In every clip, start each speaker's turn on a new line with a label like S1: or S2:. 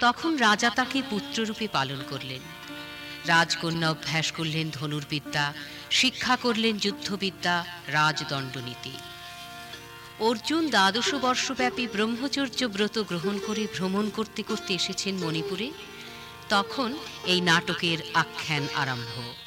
S1: তখন রাজা তাকে পুত্ররূপে পালন করলেন। রাজকন্যা অভ্যাস করলেন ধনুর্বিদ্যা, শিক্ষা করলেন যুদ্ধবিদ্যা, রাজদণ্ডনীতি। অর্জুন দ্বাদশ বর্ষব্যাপী ব্রহ্মচর্য ব্রত গ্রহণ করে ভ্রমণ করতে করতে এসেছেন মণিপুরে। তখন এই নাটকের আখ্যান আরম্ভ।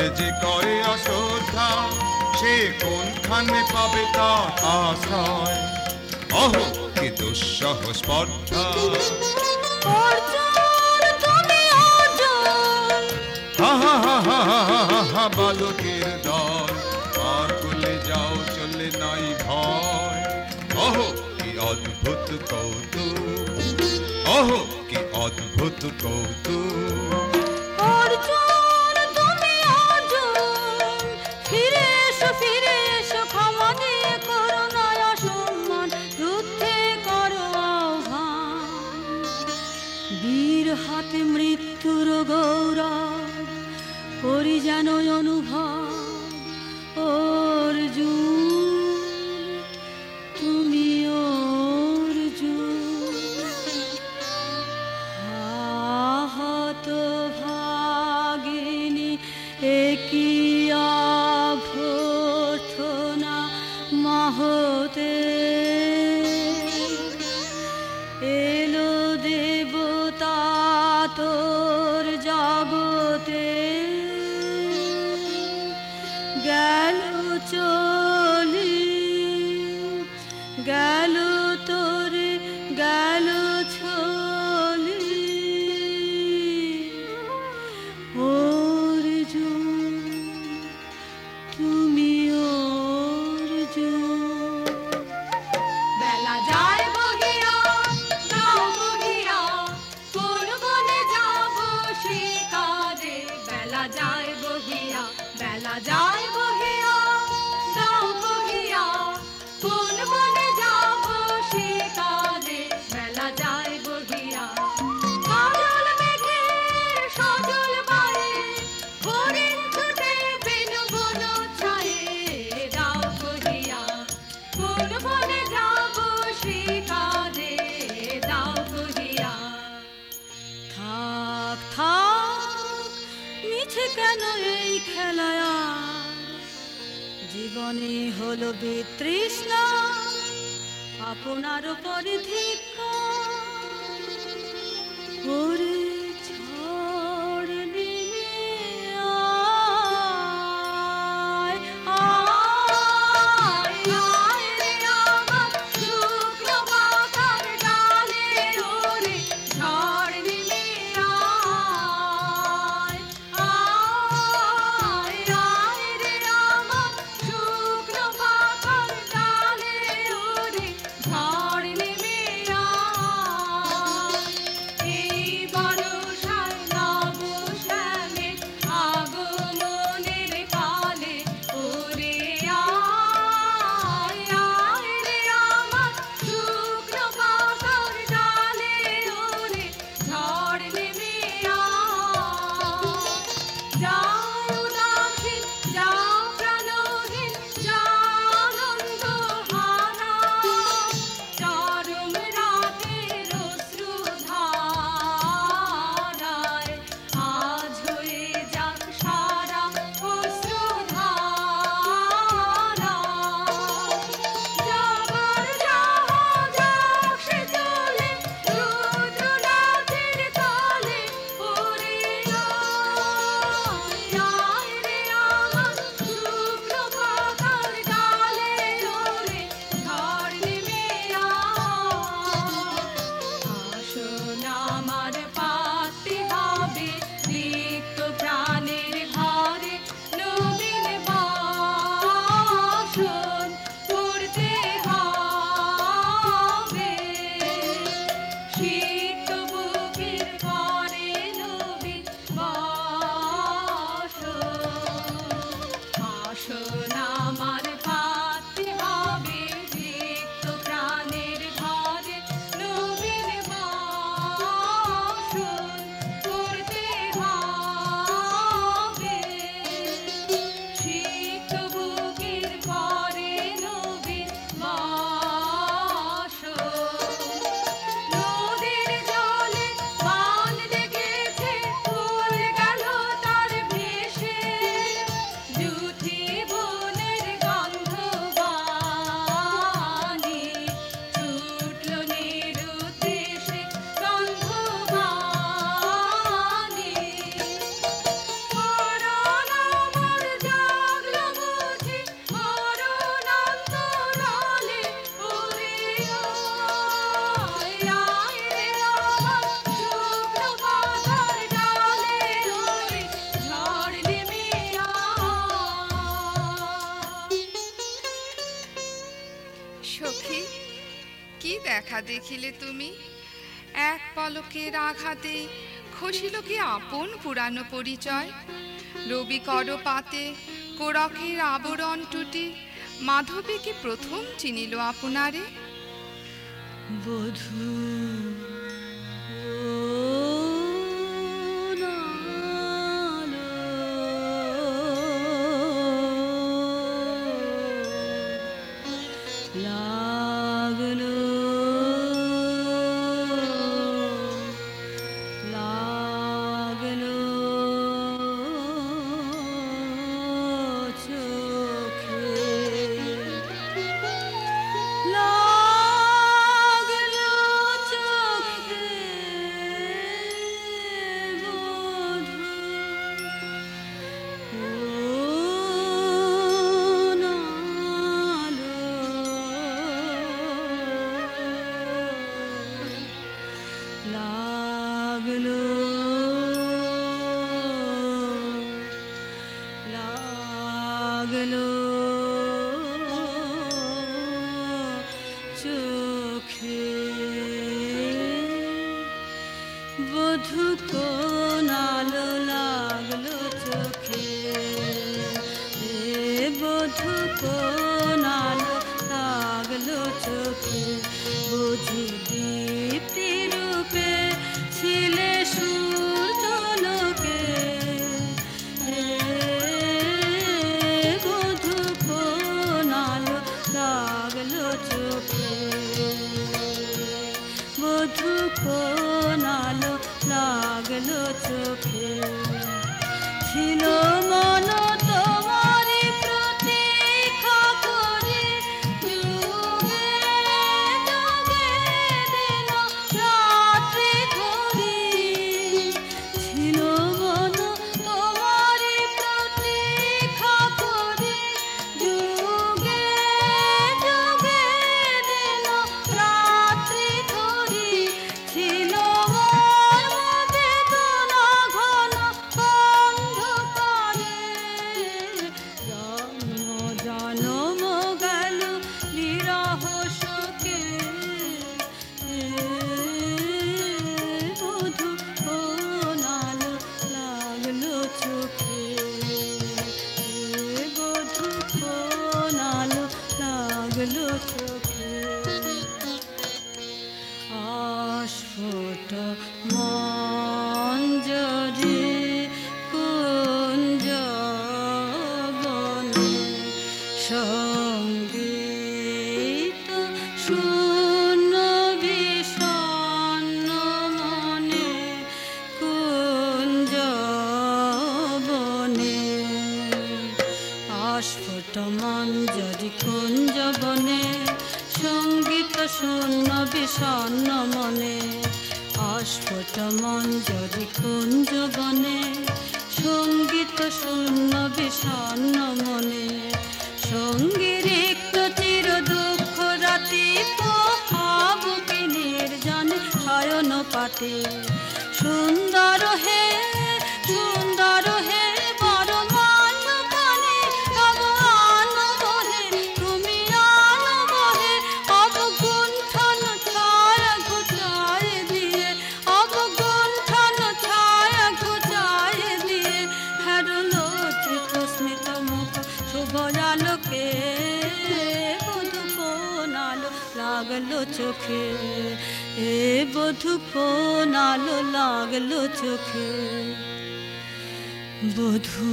S2: সাথে যে করে অশ্রদ্ধা সে কোনখানে পাবে তা আশায়? অহ কি দুঃসহ স্পর্ধা। বালকের দল। আর বলে যাও চলে নাই ভয়। অহ কি অদ্ভুত কৌতুক অহ কি অদ্ভুত কৌতুক
S3: বসিল কি আপন পুরানো পরিচয়? রবি কর পাতে কোরকের আবরণ টুটি, মাধবী কি প্রথম চিনিল আপনারে?
S2: বধূ लागलो পথে সুন্দর হে মধুপন আলো লাগল চোখে। বধূ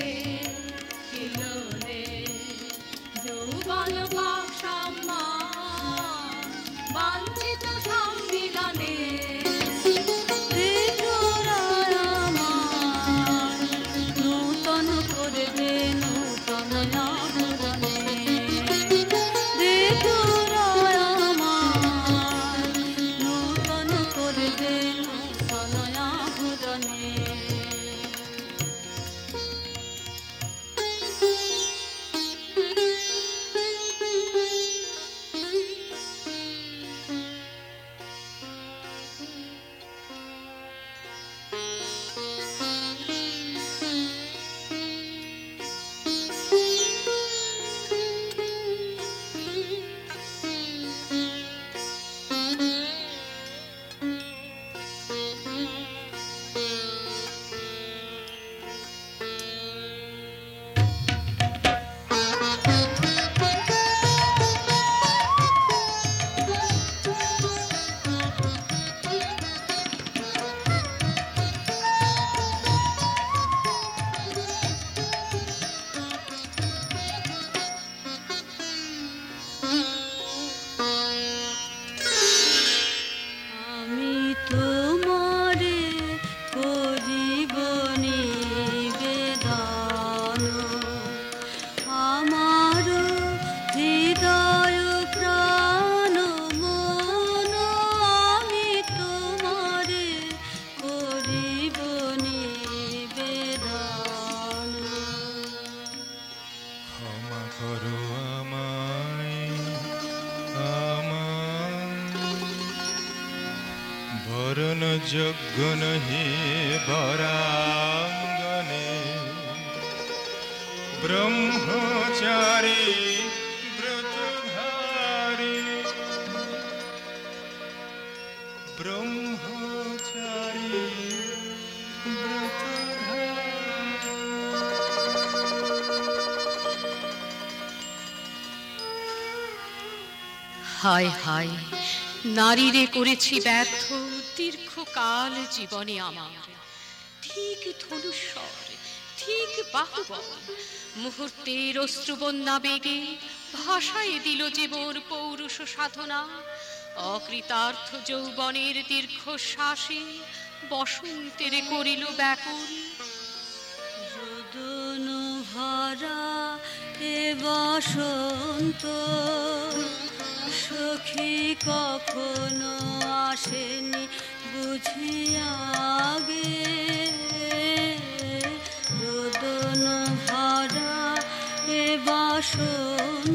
S4: Amazing.
S1: হায় হায়। নারীরে করেছি ব্যর্থ, দীর্ঘকাল জীবনে আমার। ঠিক ধনুস্বর ঠিক বাহুবল, মুহূর্তের অশ্রুবন্যা বেগে ভাষায় দিল জীবন পৌরুষ সাধনা। অকৃতার্থ যৌবনের দীর্ঘশ্বাসে বসন্তের করিল ব্যাকুল।
S2: ভরা এ বসন্ত। সখী কখনো আসেনি বুঝিয়া গে রোদন ভাড়া এ বাসন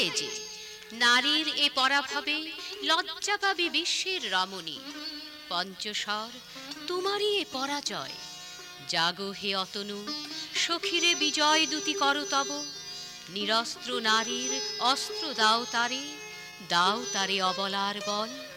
S2: হয়ে যে,
S1: নারীর এ পরাভাবে লজ্জা পাবে বিশ্বের রমণী। পঞ্চস্বর, তোমারই এ পরাজয়। জাগো হে অতনু, সখিরে বিজয় দুতি কর তব। নিরস্ত্র নারীর অস্ত্র দাও তারে দাও তারে অবলার বল।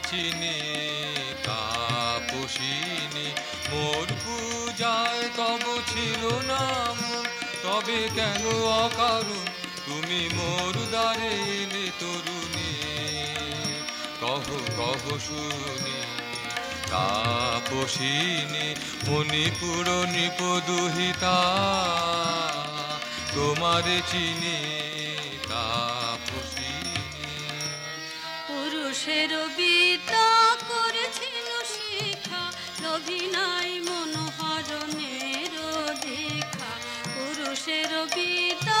S5: চিনি তাপসিনী মোর পূজায় তব ছিল নাম তবে কেন অকারণ? তুমি মোর দ্বারে এলে তরুণী। কহ কহ শুনি তাপসিনী মণিপুর নৃপদুহিতা, তোমারে চিনি। पिता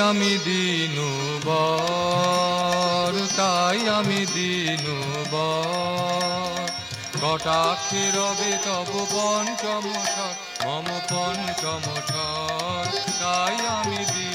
S5: আমি দিনু বর তাই আমি দিনু বর কটাক্ষী রবে তব পঞ্চম মম পঞ্চম তাই আমি দিনু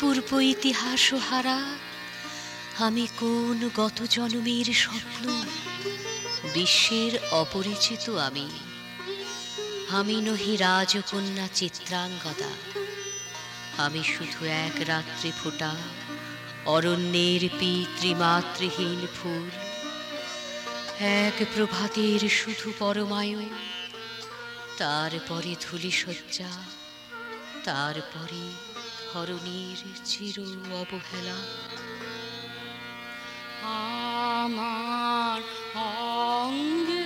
S1: পূর্ব ইতিহাস হারা। আমি কোন গত জন্মের স্বপ্ন? বিশ্বের অপরিচিত আমি। আমি নহি রাজকন্যা চিত্রাঙ্গদা। আমি শুধু এক রাত্রি ফোটা, অরণ্যের পিতৃমাতৃহীন ফুল। এক প্রভাতের শুধু পরমায়ু তারপরে ধুলি শয্যা তারপরে ধরণীর চির অবহেলা।
S2: আমার অঙ্গে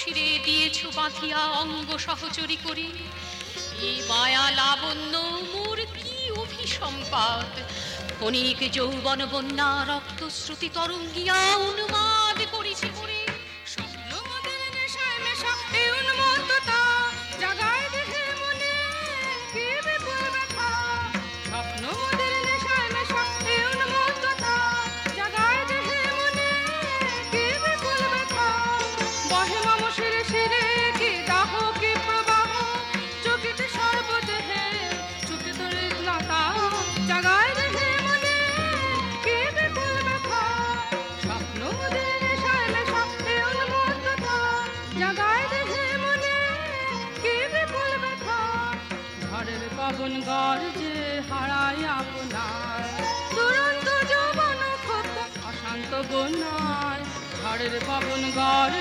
S1: শিরে দিয়েছ বাঁধিয়া অঙ্গ সহচরি করি। এই মায়া লাবণ্য মোর কি অভিসম্পাদ ক্ষণিক যৌবন বন্যা রক্তশ্রুতি তরঙ্গিয়া
S4: অনুমান Lord, the bubble and God.